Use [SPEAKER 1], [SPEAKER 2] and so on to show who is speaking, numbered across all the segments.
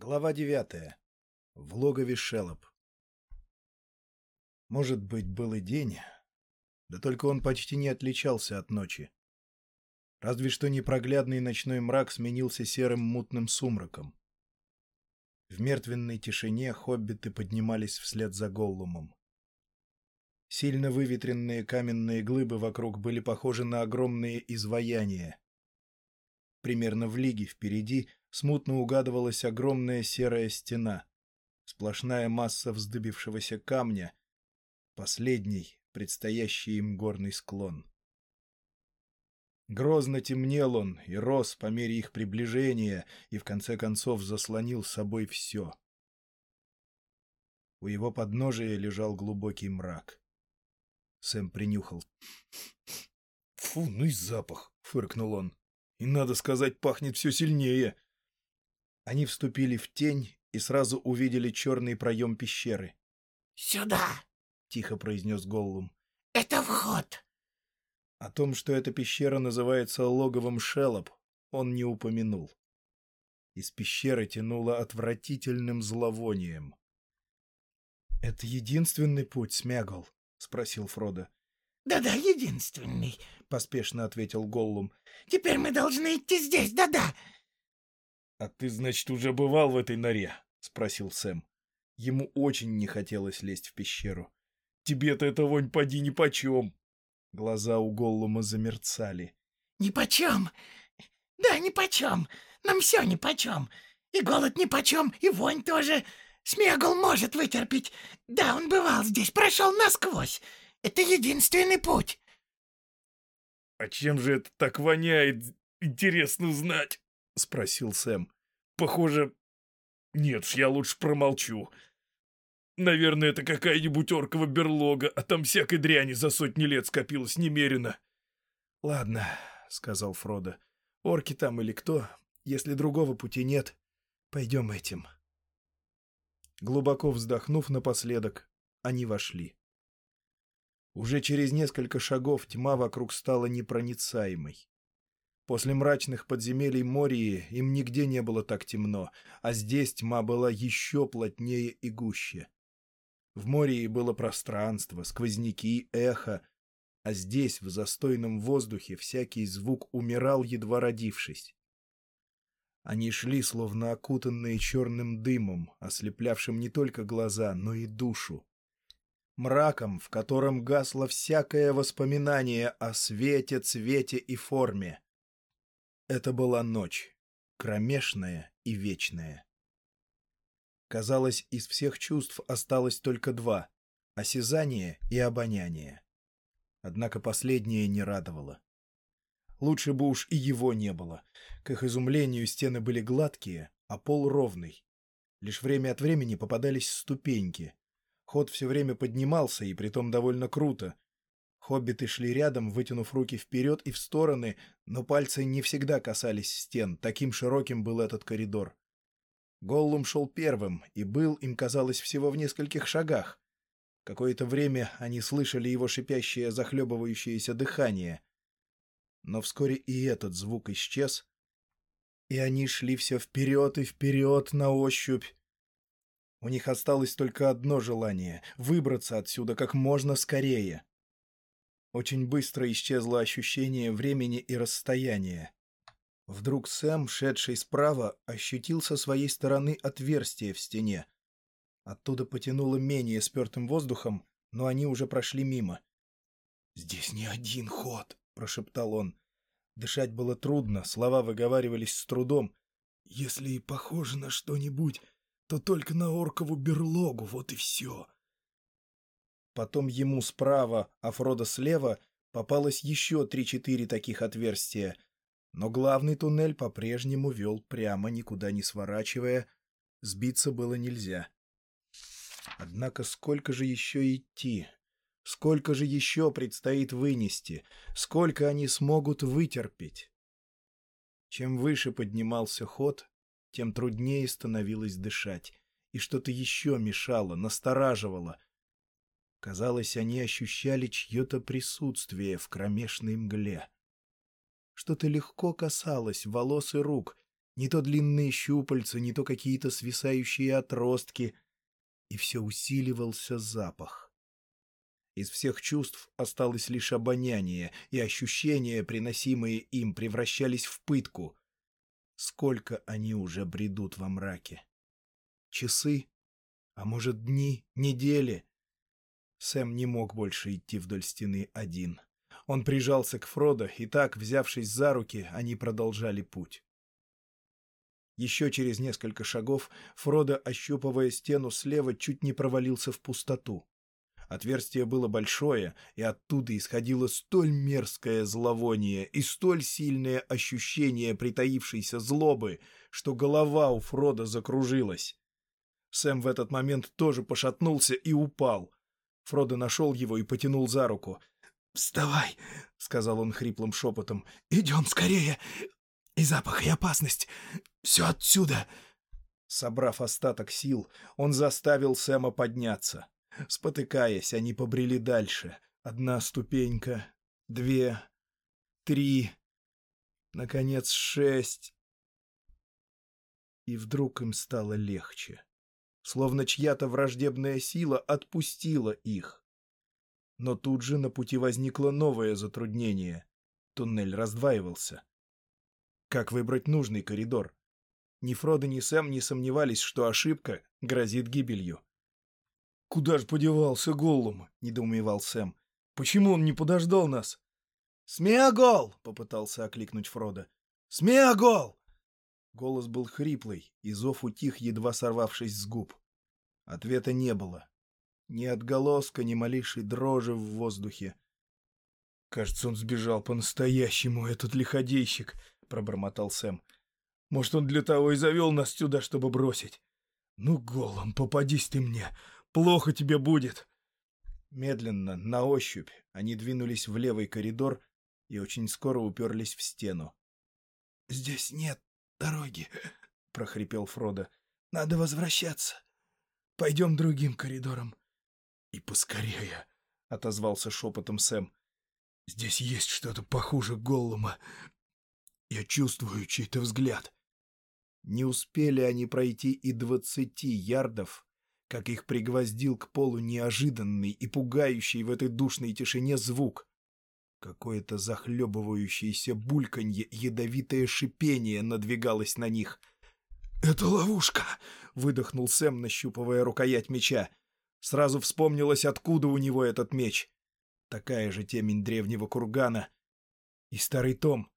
[SPEAKER 1] Глава девятая. В логове Шелоп. Может быть, был и день, да только он почти не отличался от ночи. Разве что непроглядный ночной мрак сменился серым мутным сумраком. В мертвенной тишине хоббиты поднимались вслед за Голлумом. Сильно выветренные каменные глыбы вокруг были похожи на огромные изваяния. Примерно в лиге впереди смутно угадывалась огромная серая стена, сплошная масса вздыбившегося камня, последний, предстоящий им горный склон. Грозно темнел он и рос по мере их приближения, и в конце концов заслонил собой все. У его подножия лежал глубокий мрак. Сэм принюхал. — Фу, ну и запах! — фыркнул он. — И, надо сказать, пахнет все сильнее. — они вступили в тень и сразу увидели черный проем пещеры.
[SPEAKER 2] «Сюда!»
[SPEAKER 1] — тихо произнес Голлум.
[SPEAKER 2] «Это вход!»
[SPEAKER 1] О том, что эта пещера называется логовом Шелоп, он не упомянул. Из пещеры тянуло отвратительным зловонием. — Это единственный путь, Смягл? — спросил Фродо.
[SPEAKER 2] «Да-да, единственный», —
[SPEAKER 1] поспешно ответил Голлум.
[SPEAKER 2] «Теперь мы должны идти здесь, да-да.
[SPEAKER 1] — А ты, значит, уже бывал в этой норе? — спросил Сэм. Ему очень не хотелось лезть в пещеру. — Тебе-то эта вонь поди нипочем. Глаза у Голлума замерцали.
[SPEAKER 2] — Нипочем? Да, нипочем. Нам все нипочем. И голод нипочем, и вонь тоже. Смегл может вытерпеть. Да, он бывал здесь, прошел насквозь. Это единственный путь.
[SPEAKER 1] — А чем же это так воняет, интересно знать? — спросил Сэм. «Похоже... Нет ж, я лучше промолчу. Наверное, это какая-нибудь оркова берлога, а там всякой дряни за сотни лет скопилось немерено». «Ладно», — сказал Фродо. «Орки там или кто, если другого пути нет, пойдем этим». Глубоко вздохнув напоследок, они вошли. Уже через несколько шагов тьма вокруг стала непроницаемой. После мрачных подземелий Мории им нигде не было так темно, а здесь тьма была еще плотнее и гуще. В Мории было пространство, сквозняки, эхо, а здесь, в застойном воздухе, всякий звук умирал, едва родившись. Они шли, словно окутанные черным дымом, ослеплявшим не только глаза, но и душу. Мраком, в котором гасло всякое воспоминание о свете, цвете и форме. Это была ночь, кромешная и вечная. Казалось, из всех чувств осталось только два — осязание и обоняние. Однако последнее не радовало. Лучше бы уж и его не было. К их изумлению стены были гладкие, а пол ровный. Лишь время от времени попадались ступеньки. Ход все время поднимался, и притом довольно круто, Хоббиты шли рядом, вытянув руки вперед и в стороны, но пальцы не всегда касались стен, таким широким был этот коридор. Голлум шел первым, и был, им казалось, всего в нескольких шагах. Какое-то время они слышали его шипящее, захлебывающееся дыхание. Но вскоре и этот звук исчез, и они шли все вперед и вперед на ощупь. У них осталось только одно желание — выбраться отсюда как можно скорее. Очень быстро исчезло ощущение времени и расстояния. Вдруг Сэм, шедший справа, ощутил со своей стороны отверстие в стене. Оттуда потянуло менее спертым воздухом, но они уже прошли мимо. «Здесь не один ход», — прошептал он. Дышать было трудно, слова выговаривались с трудом. «Если и похоже на что-нибудь, то только на оркову берлогу, вот и все». Потом ему справа, а Фродо слева попалось еще три-четыре таких отверстия. Но главный туннель по-прежнему вел прямо, никуда не сворачивая. Сбиться было нельзя. Однако сколько же еще идти? Сколько же еще предстоит вынести? Сколько они смогут вытерпеть? Чем выше поднимался ход, тем труднее становилось дышать. И что-то еще мешало, настораживало — Казалось, они ощущали чье-то присутствие в кромешной мгле. Что-то легко касалось волос и рук, Не то длинные щупальца, не то какие-то свисающие отростки. И все усиливался запах. Из всех чувств осталось лишь обоняние, и ощущения, приносимые им, превращались в пытку. Сколько они уже бредут во мраке? Часы? А может, дни, недели? Сэм не мог больше идти вдоль стены один. Он прижался к Фродо, и так, взявшись за руки, они продолжали путь. Еще через несколько шагов Фродо, ощупывая стену слева, чуть не провалился в пустоту. Отверстие было большое, и оттуда исходило столь мерзкое зловоние и столь сильное ощущение притаившейся злобы, что голова у Фрода закружилась. Сэм в этот момент тоже пошатнулся и упал. Фродо нашел его и потянул за руку. «Вставай!» — сказал он хриплым шепотом. «Идем скорее! И запах, и опасность! Все отсюда!» Собрав остаток сил, он заставил Сэма подняться. Спотыкаясь, они побрели дальше. Одна ступенька, две, три, наконец, шесть. И вдруг им стало легче. Словно чья-то враждебная сила отпустила их. Но тут же на пути возникло новое затруднение. Туннель раздваивался. Как выбрать нужный коридор? Ни Фродо, ни Сэм не сомневались, что ошибка грозит гибелью. «Куда ж подевался Голлум?» — недоумевал Сэм. «Почему он не подождал нас?» «Смеагол!» — попытался окликнуть Фродо. «Смеагол!» Голос был хриплый, и зов утих, едва сорвавшись с губ. Ответа не было. Ни отголоска, ни малейшей дрожи в воздухе. «Кажется, он сбежал по-настоящему, этот лиходейщик», — пробормотал Сэм. «Может, он для того и завел нас сюда, чтобы бросить? Ну, голом, попадись ты мне! Плохо тебе будет!» Медленно, на ощупь, они двинулись в левый коридор и очень скоро уперлись в стену. «Здесь нет дороги», — прохрипел Фродо. «Надо возвращаться. Пойдем другим коридором». «И поскорее», — отозвался шепотом Сэм. «Здесь есть что-то похуже Голлума. Я чувствую чей-то взгляд». Не успели они пройти и двадцати ярдов, как их пригвоздил к полу неожиданный и пугающий в этой душной тишине звук. Какое-то захлебывающееся бульканье, ядовитое шипение надвигалось на них. «Это ловушка!» — выдохнул Сэм, нащупывая рукоять меча. Сразу вспомнилось, откуда у него этот меч. Такая же темень древнего кургана. И старый том.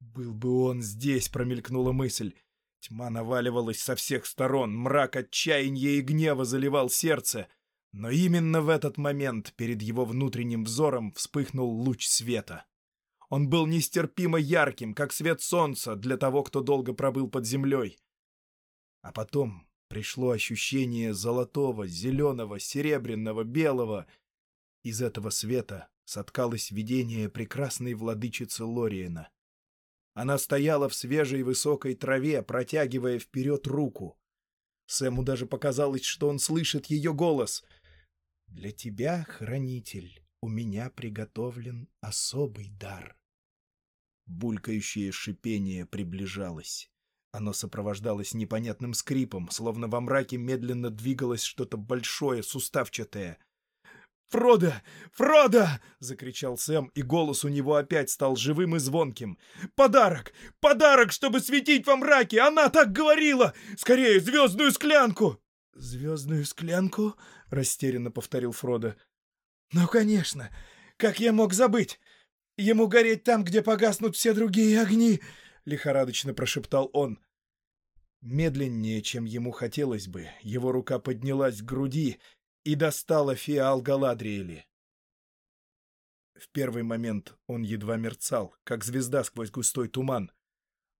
[SPEAKER 1] «Был бы он здесь!» — промелькнула мысль. Тьма наваливалась со всех сторон, мрак отчаяния и гнева заливал сердце. Но именно в этот момент перед его внутренним взором вспыхнул луч света. Он был нестерпимо ярким, как свет солнца для того, кто долго пробыл под землей. А потом пришло ощущение золотого, зеленого, серебряного, белого. Из этого света соткалось видение прекрасной владычицы Лориена. Она стояла в свежей высокой траве, протягивая вперед руку. Сэму даже показалось, что он слышит ее голос. «Для тебя, хранитель, у меня приготовлен особый дар». Булькающее шипение приближалось. Оно сопровождалось непонятным скрипом, словно во мраке медленно двигалось что-то большое, суставчатое — «Фродо! Фродо!» — закричал Сэм, и голос у него опять стал живым и звонким. «Подарок! Подарок, чтобы светить во мраке! Она так говорила! Скорее, звездную склянку!» «Звездную склянку?» — растерянно повторил Фродо. «Ну, конечно! Как я мог забыть? Ему гореть там, где погаснут все другие огни!» — лихорадочно прошептал он. Медленнее, чем ему хотелось бы, его рука поднялась к груди, и достала фиал Галадриэли. В первый момент он едва мерцал, как звезда сквозь густой туман.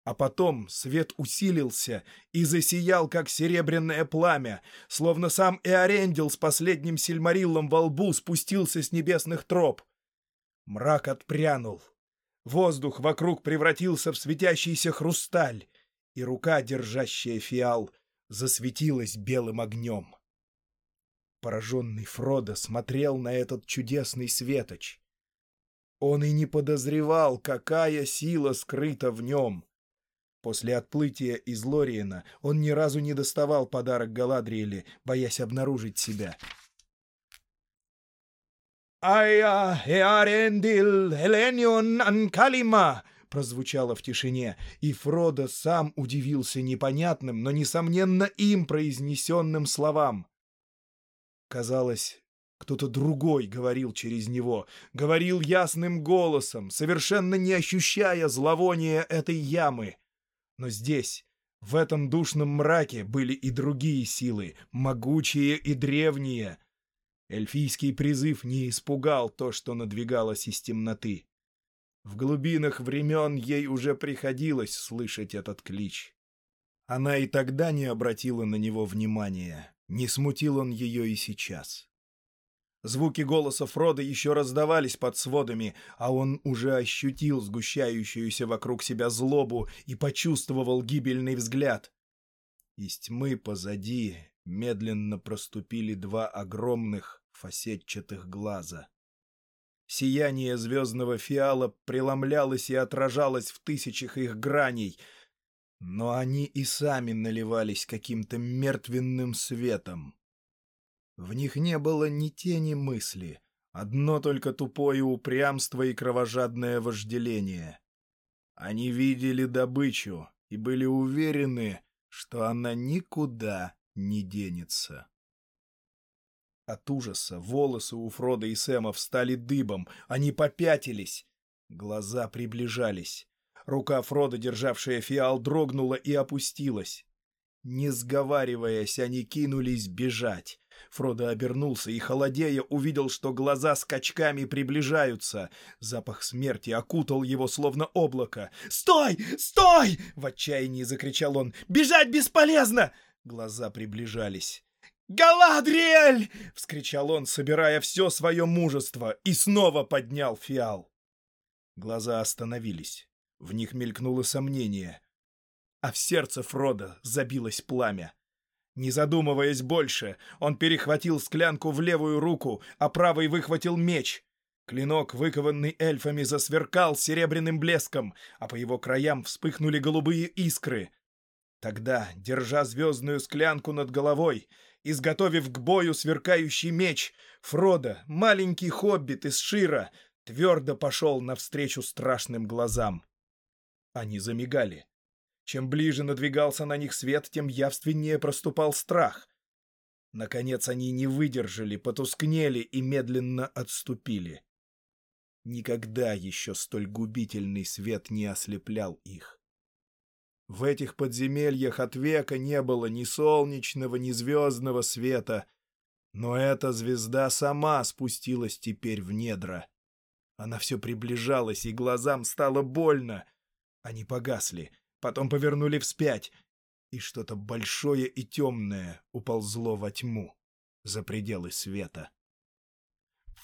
[SPEAKER 1] А потом свет усилился и засиял, как серебряное пламя, словно сам Эорендил с последним сильмариллом во лбу спустился с небесных троп. Мрак отпрянул. Воздух вокруг превратился в светящийся хрусталь, и рука, держащая фиал, засветилась белым огнем. Пораженный Фродо смотрел на этот чудесный светоч. Он и не подозревал, какая сила скрыта в нем. После отплытия из Лориена он ни разу не доставал подарок Галадриэле, боясь обнаружить себя. «Айя эарендил эленион анкалима!» прозвучало в тишине, и Фродо сам удивился непонятным, но, несомненно, им произнесенным словам. Казалось, кто-то другой говорил через него, говорил ясным голосом, совершенно не ощущая зловония этой ямы. Но здесь, в этом душном мраке, были и другие силы, могучие и древние. Эльфийский призыв не испугал то, что надвигалось из темноты. В глубинах времен ей уже приходилось слышать этот клич. Она и тогда не обратила на него внимания, не смутил он ее и сейчас. Звуки голоса Фрода еще раздавались под сводами, а он уже ощутил сгущающуюся вокруг себя злобу и почувствовал гибельный взгляд. Из тьмы позади медленно проступили два огромных фасетчатых глаза. Сияние звездного фиала преломлялось и отражалось в тысячах их граней, но они и сами наливались каким-то мертвенным светом. В них не было ни тени мысли, одно только тупое упрямство и кровожадное вожделение. Они видели добычу и были уверены, что она никуда не денется. От ужаса волосы у Фрода и Сэма встали дыбом, они попятились. Глаза приближались. Рука Фрода, державшая фиал, дрогнула и опустилась. Не сговариваясь, они кинулись бежать. Фродо обернулся и, холодея, увидел, что глаза скачками приближаются. Запах смерти окутал его, словно облако. «Стой! Стой!» — в отчаянии закричал он. «Бежать бесполезно!» Глаза приближались. «Галадриэль!» — вскричал он, собирая все свое мужество, и снова поднял фиал. Глаза остановились. В них мелькнуло сомнение. А в сердце Фрода забилось пламя. Не задумываясь больше, он перехватил склянку в левую руку, а правой выхватил меч. Клинок, выкованный эльфами, засверкал серебряным блеском, а по его краям вспыхнули голубые искры. Тогда, держа звездную склянку над головой, изготовив к бою сверкающий меч, Фродо, маленький хоббит из Шира, твердо пошел навстречу страшным глазам. Они замигали. Чем ближе надвигался на них свет, тем явственнее проступал страх. Наконец они не выдержали, потускнели и медленно отступили. Никогда еще столь губительный свет не ослеплял их. В этих подземельях от века не было ни солнечного, ни звездного света, но эта звезда сама спустилась теперь в недра. Она все приближалась, и глазам стало больно. Они погасли, потом повернули вспять, и что-то большое и темное уползло во тьму за пределы света.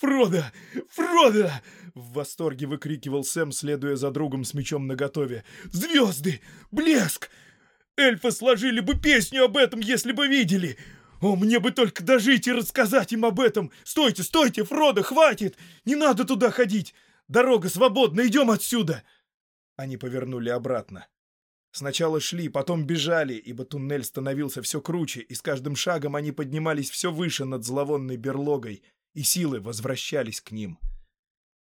[SPEAKER 1] «Фродо! Фродо!» — в восторге выкрикивал Сэм, следуя за другом с мечом наготове. «Звезды! Блеск! Эльфы сложили бы песню об этом, если бы видели! О, мне бы только дожить и рассказать им об этом! Стойте, стойте, Фродо, хватит! Не надо туда ходить! Дорога свободна, идем отсюда!» Они повернули обратно. Сначала шли, потом бежали, ибо туннель становился все круче, и с каждым шагом они поднимались все выше над зловонной берлогой — и силы возвращались к ним.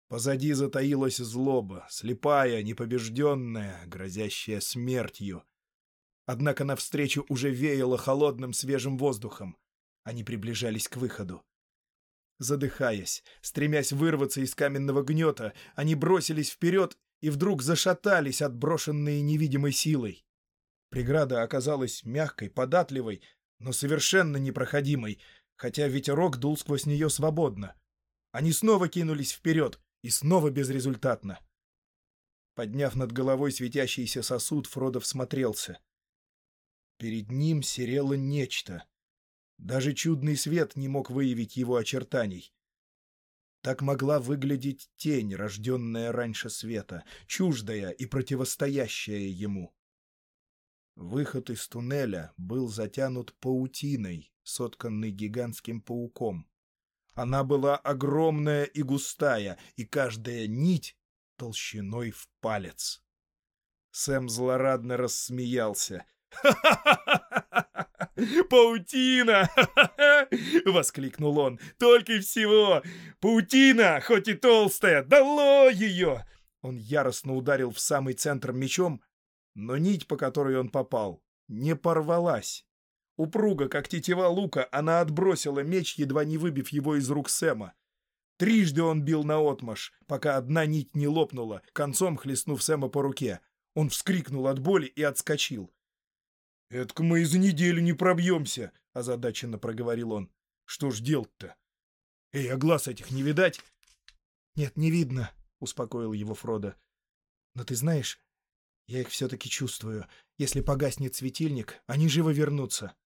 [SPEAKER 1] Позади затаилась злоба, слепая, непобежденная, грозящая смертью. Однако навстречу уже веяло холодным свежим воздухом. Они приближались к выходу. Задыхаясь, стремясь вырваться из каменного гнета, они бросились вперед и вдруг зашатались, отброшенные невидимой силой. Преграда оказалась мягкой, податливой, но совершенно непроходимой, хотя ветерок дул сквозь нее свободно. Они снова кинулись вперед, и снова безрезультатно. Подняв над головой светящийся сосуд, Фродо всмотрелся. Перед ним серело нечто. Даже чудный свет не мог выявить его очертаний. Так могла выглядеть тень, рожденная раньше света, чуждая и противостоящая ему. Выход из туннеля был затянут паутиной, сотканной гигантским пауком. Она была огромная и густая, и каждая нить толщиной в палец. Сэм злорадно рассмеялся. «Паутина!» — воскликнул он. «Только и всего! Паутина, хоть и толстая, дало ее!» Он яростно ударил в самый центр мечом, но нить, по которой он попал, не порвалась. Упруга, как тетива лука, она отбросила меч, едва не выбив его из рук Сэма. Трижды он бил наотмашь, пока одна нить не лопнула, концом хлестнув Сэма по руке. Он вскрикнул от боли и отскочил. «Эдак мы и за неделю не пробьемся», — озадаченно проговорил он. «Что ж делать-то? Эй, а глаз этих не видать?»
[SPEAKER 2] «Нет, не видно», — успокоил его Фродо. «Но ты знаешь, я их все-таки чувствую. Если погаснет светильник, они живо вернутся».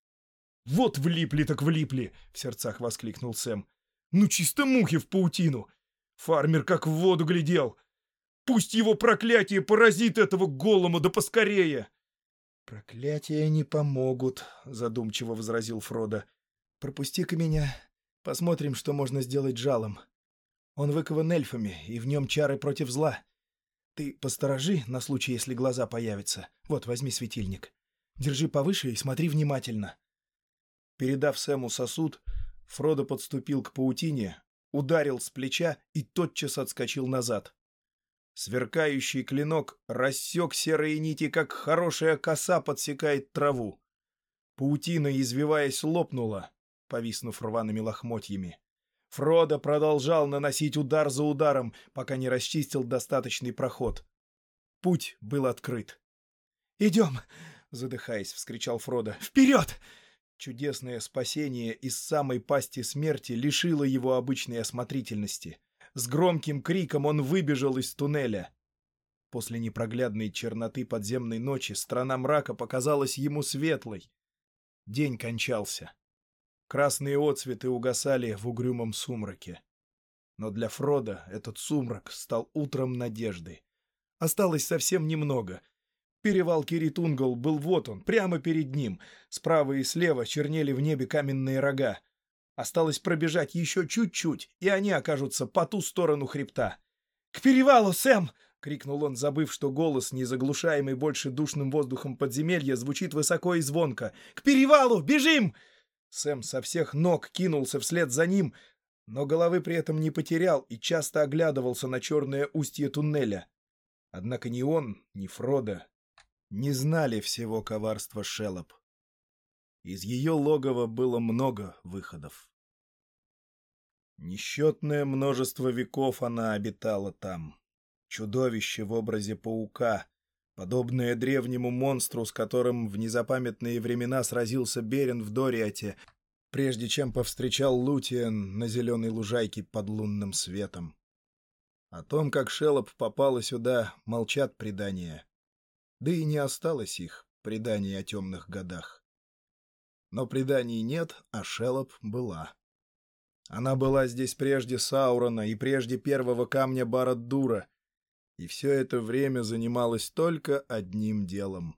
[SPEAKER 1] «Вот влипли так влипли!» — в сердцах воскликнул Сэм. «Ну чисто мухи в паутину! Фармер как в воду глядел! Пусть его проклятие поразит этого голому да поскорее!»
[SPEAKER 2] «Проклятия не помогут», — задумчиво возразил Фродо. «Пропусти-ка меня. Посмотрим, что можно сделать жалом. Он выкован эльфами, и в нем чары против зла. Ты посторожи на случай, если глаза появятся. Вот, возьми светильник. Держи повыше и смотри внимательно».
[SPEAKER 1] Передав Сэму сосуд, Фродо подступил к паутине, ударил с плеча и тотчас отскочил назад. Сверкающий клинок рассек серые нити, как хорошая коса подсекает траву. Паутина, извиваясь, лопнула, повиснув рваными лохмотьями. Фродо продолжал наносить удар за ударом, пока не расчистил достаточный проход. Путь был открыт.
[SPEAKER 2] «Идем!» — задыхаясь, вскричал Фродо. «Вперед!»
[SPEAKER 1] Чудесное спасение из самой пасти смерти лишило его обычной осмотрительности. С громким криком он выбежал из туннеля. После непроглядной черноты подземной ночи страна мрака показалась ему светлой. День кончался. Красные отцветы угасали в угрюмом сумраке. Но для Фрода этот сумрак стал утром надежды. Осталось совсем немного. Перевал Киритунгл был вот он, прямо перед ним. Справа и слева чернели в небе каменные рога. Осталось пробежать еще чуть-чуть, и они окажутся по ту сторону хребта.
[SPEAKER 2] «К перевалу, Сэм!» — крикнул
[SPEAKER 1] он, забыв, что голос, не заглушаемый больше душным воздухом подземелья, звучит высоко и звонко. «К перевалу! Бежим!» Сэм со всех ног кинулся вслед за ним, но головы при этом не потерял и часто оглядывался на черное устье туннеля. Однако ни он, ни Фродо не знали всего коварства Шелоп. Из ее логова было много выходов. Несчетное множество веков она обитала там. Чудовище в образе паука, подобное древнему монстру, с которым в незапамятные времена сразился Берен в Дориате, прежде чем повстречал Лутиен на зеленой лужайке под лунным светом. О том, как Шелоп попала сюда, молчат предания. Да и не осталось их, преданий о темных годах. Но преданий нет, а Шелоп была. Она была здесь прежде Саурона и прежде первого камня Бараддура, и все это время занималась только одним делом.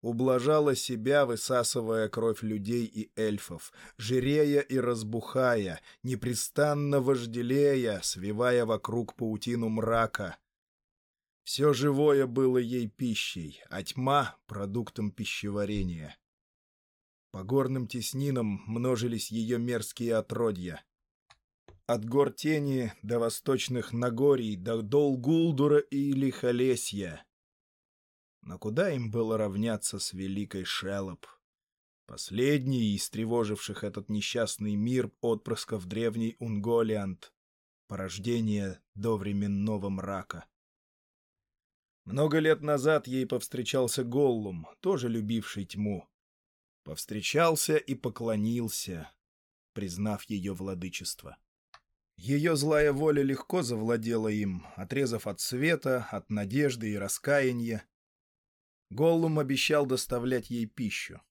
[SPEAKER 1] Ублажала себя, высасывая кровь людей и эльфов, жирея и разбухая, непрестанно вожделея, свивая вокруг паутину мрака — все живое было ей пищей, а тьма — продуктом пищеварения. По горным теснинам множились ее мерзкие отродья. От гор тени до восточных Нагорий, до дол Гулдура и Лихолесья. Но куда им было равняться с великой Шелоп? Последний из тревоживших этот несчастный мир отпрысков древней Унголиант, порождение довременного мрака. Много лет назад ей повстречался Голлум, тоже любивший тьму. Повстречался и поклонился, признав ее владычество. Ее злая воля легко завладела им, отрезав от света, от надежды и раскаяния. Голлум обещал доставлять ей пищу.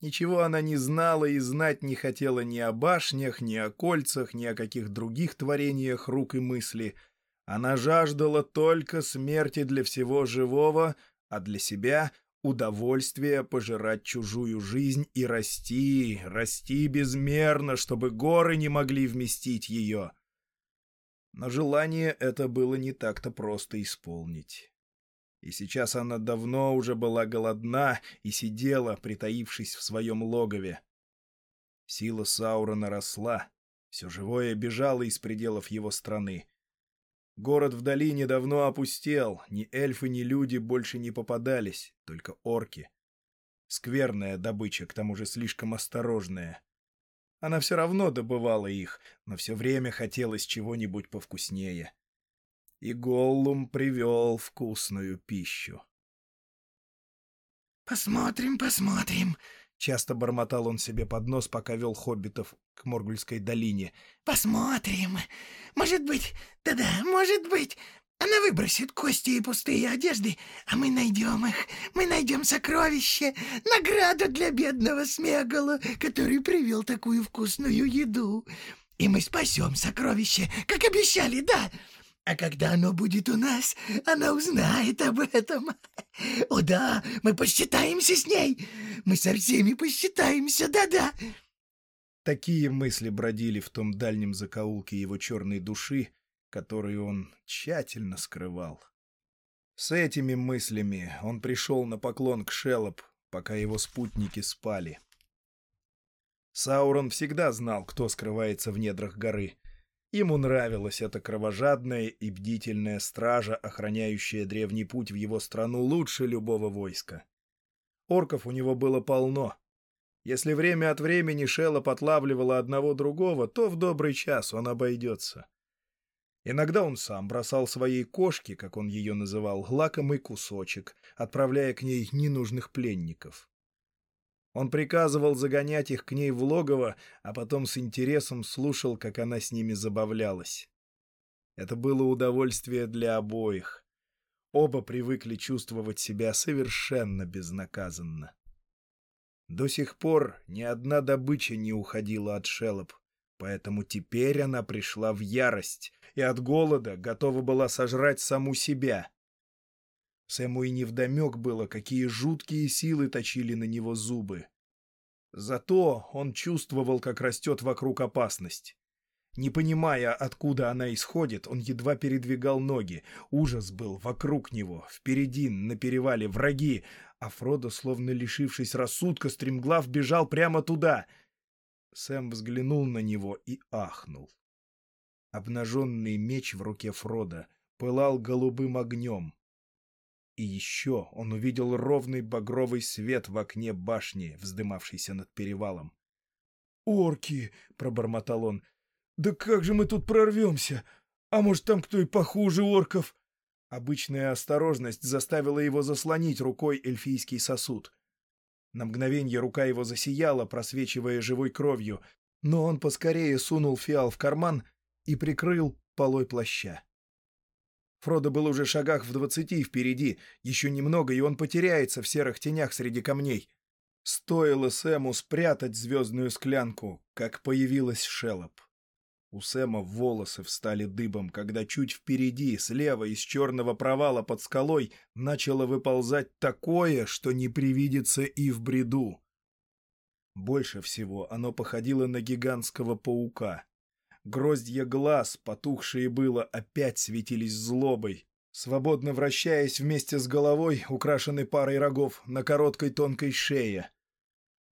[SPEAKER 1] Ничего она не знала и знать не хотела ни о башнях, ни о кольцах, ни о каких других творениях рук и мысли — она жаждала только смерти для всего живого, а для себя — удовольствия пожирать чужую жизнь и расти, расти безмерно, чтобы горы не могли вместить ее. Но желание это было не так-то просто исполнить. И сейчас она давно уже была голодна и сидела, притаившись в своем логове. Сила Саурона росла, все живое бежало из пределов его страны. Город в долине давно опустел, ни эльфы, ни люди больше не попадались, только орки. Скверная добыча, к тому же слишком осторожная. Она все равно добывала их, но все время хотелось чего-нибудь повкуснее. И Голлум привел вкусную пищу.
[SPEAKER 2] «Посмотрим, посмотрим», —
[SPEAKER 1] часто бормотал он себе под нос, пока вел хоббитов к Моргульской долине.
[SPEAKER 2] «Посмотрим. Может быть, да-да, может быть, она выбросит кости и пустые одежды, а мы найдем их. Мы найдем сокровище, награду для бедного Смегала, который привел такую вкусную еду. И мы спасем сокровище, как обещали, да. А когда оно будет у нас, она узнает об этом. О да, мы посчитаемся с ней. Мы со всеми посчитаемся, да-да.
[SPEAKER 1] Такие мысли бродили в том дальнем закоулке его черной души, которую он тщательно скрывал. С этими мыслями он пришел на поклон к Шелоп, пока его спутники спали. Саурон всегда знал, кто скрывается в недрах горы. Ему нравилась эта кровожадная и бдительная стража, охраняющая древний путь в его страну лучше любого войска. Орков у него было полно. Если время от времени Шелоп отлавливала одного другого, то в добрый час он обойдется. Иногда он сам бросал своей кошке, как он ее называл, лакомый кусочек, отправляя к ней ненужных пленников. Он приказывал загонять их к ней в логово, а потом с интересом слушал, как она с ними забавлялась. Это было удовольствие для обоих. Оба привыкли чувствовать себя совершенно безнаказанно. До сих пор ни одна добыча не уходила от шелоп, поэтому теперь она пришла в ярость и от голода готова была сожрать саму себя. Сэму и невдомек было, какие жуткие силы точили на него зубы. Зато он чувствовал, как растет вокруг опасность. Не понимая, откуда она исходит, он едва передвигал ноги. Ужас был вокруг него, впереди, на перевале, враги, а Фродо, словно лишившись рассудка, стремглав бежал прямо туда. Сэм взглянул на него и ахнул. Обнаженный меч в руке Фрода пылал голубым огнем. И еще он увидел ровный багровый свет в окне башни, вздымавшейся над перевалом. «Орки!» — пробормотал он. «Да как же мы тут прорвемся? А может, там кто и похуже орков?» Обычная осторожность заставила его заслонить рукой эльфийский сосуд. На мгновенье рука его засияла, просвечивая живой кровью, но он поскорее сунул фиал в карман и прикрыл полой плаща. Фродо был уже шагах в двадцати впереди, еще немного, и он потеряется в серых тенях среди камней. Стоило Сэму спрятать звездную склянку, как появилась Шелоп. У Сэма волосы встали дыбом, когда чуть впереди, слева из черного провала под скалой, начало выползать такое, что не привидится и в бреду. Больше всего оно походило на гигантского паука. Гроздья глаз, потухшие было, опять светились злобой, свободно вращаясь вместе с головой, украшенной парой рогов, на короткой тонкой шее.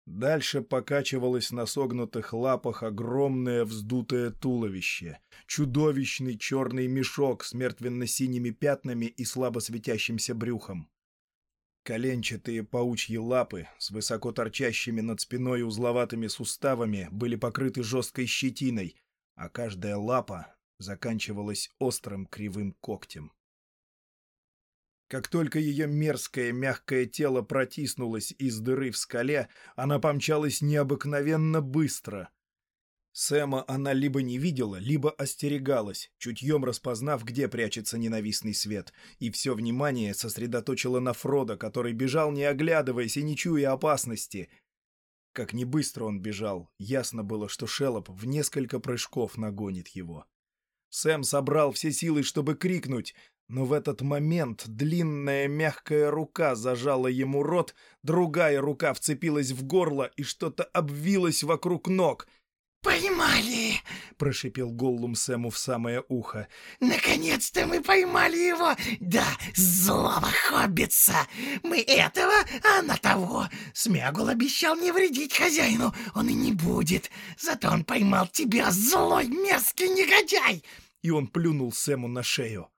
[SPEAKER 1] Дальше покачивалось на согнутых лапах огромное вздутое туловище, чудовищный черный мешок с мертвенно-синими пятнами и слабо светящимся брюхом. Коленчатые паучьи лапы с высоко торчащими над спиной узловатыми суставами были покрыты жесткой щетиной, а каждая лапа заканчивалась острым кривым когтем. Как только ее мерзкое мягкое тело протиснулось из дыры в скале, она помчалась необыкновенно быстро. Сэма она либо не видела, либо остерегалась, чутьем распознав, где прячется ненавистный свет, и все внимание сосредоточила на Фродо, который бежал, не оглядываясь и не чуя опасности — как не быстро он бежал, ясно было, что Шелоп в несколько прыжков нагонит его. Сэм собрал все силы, чтобы крикнуть, но в этот момент длинная мягкая рука зажала ему рот, другая рука вцепилась в горло и что-то обвилось вокруг ног.
[SPEAKER 2] «Поймали!»
[SPEAKER 1] — прошипел Голлум Сэму в самое ухо.
[SPEAKER 2] «Наконец-то мы поймали его! Да, злого хоббитса! Мы этого, а на того! Смягул обещал не вредить хозяину, он и не будет! Зато он поймал тебя, злой мерзкий негодяй!»
[SPEAKER 1] И он плюнул Сэму на шею.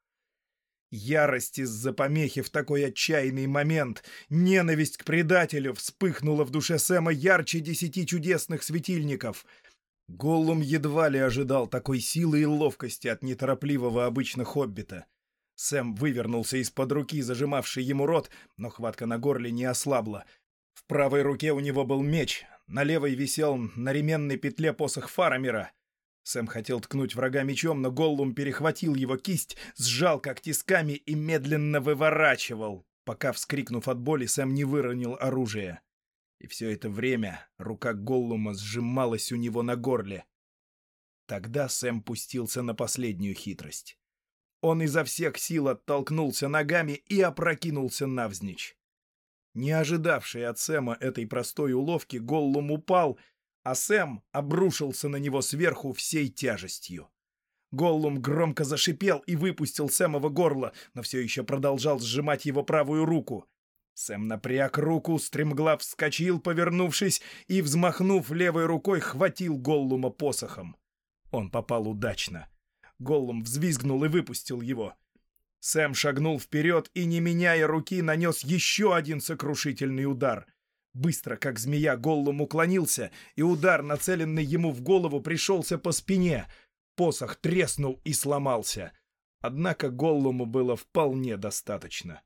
[SPEAKER 1] Ярость из-за помехи в такой отчаянный момент, ненависть к предателю вспыхнула в душе Сэма ярче десяти чудесных светильников — Голлум едва ли ожидал такой силы и ловкости от неторопливого обычно хоббита. Сэм вывернулся из-под руки, зажимавший ему рот, но хватка на горле не ослабла. В правой руке у него был меч, на левой висел на ременной петле посох Фарамира. Сэм хотел ткнуть врага мечом, но Голлум перехватил его кисть, сжал как тисками и медленно выворачивал, пока, вскрикнув от боли, Сэм не выронил оружие. И все это время рука Голлума сжималась у него на горле. Тогда Сэм пустился на последнюю хитрость. Он изо всех сил оттолкнулся ногами и опрокинулся навзничь. Не ожидавший от Сэма этой простой уловки, Голлум упал, а Сэм обрушился на него сверху всей тяжестью. Голлум громко зашипел и выпустил Сэмова горло, но все еще продолжал сжимать его правую руку. Сэм напряг руку, стремглав вскочил, повернувшись, и, взмахнув левой рукой, хватил Голлума посохом. Он попал удачно. Голлум взвизгнул и выпустил его. Сэм шагнул вперед и, не меняя руки, нанес еще один сокрушительный удар. Быстро, как змея, Голлум уклонился, и удар, нацеленный ему в голову, пришелся по спине. Посох треснул и сломался. Однако Голлуму было вполне достаточно.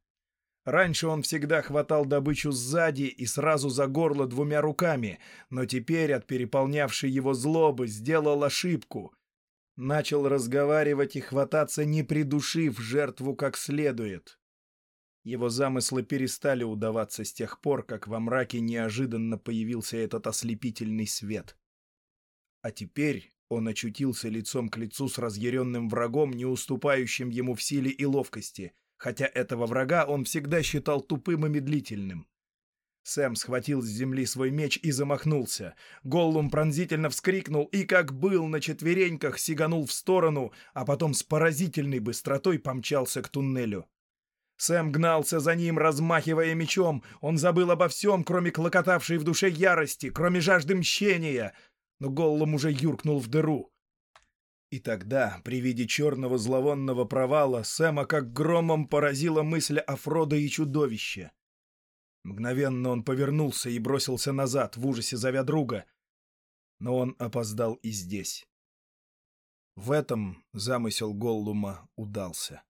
[SPEAKER 1] Раньше он всегда хватал добычу сзади и сразу за горло двумя руками, но теперь от переполнявшей его злобы сделал ошибку. Начал разговаривать и хвататься, не придушив жертву как следует. Его замыслы перестали удаваться с тех пор, как во мраке неожиданно появился этот ослепительный свет. А теперь он очутился лицом к лицу с разъяренным врагом, не уступающим ему в силе и ловкости — хотя этого врага он всегда считал тупым и медлительным. Сэм схватил с земли свой меч и замахнулся. Голлум пронзительно вскрикнул и, как был на четвереньках, сиганул в сторону, а потом с поразительной быстротой помчался к туннелю. Сэм гнался за ним, размахивая мечом. Он забыл обо всем, кроме клокотавшей в душе ярости, кроме жажды мщения. Но Голлум уже юркнул в дыру. И тогда, при виде черного зловонного провала, Сэма как громом поразила мысль о Фродо и чудовище. Мгновенно он повернулся и бросился назад, в ужасе зовя друга. Но он опоздал и здесь. В этом замысел Голлума удался.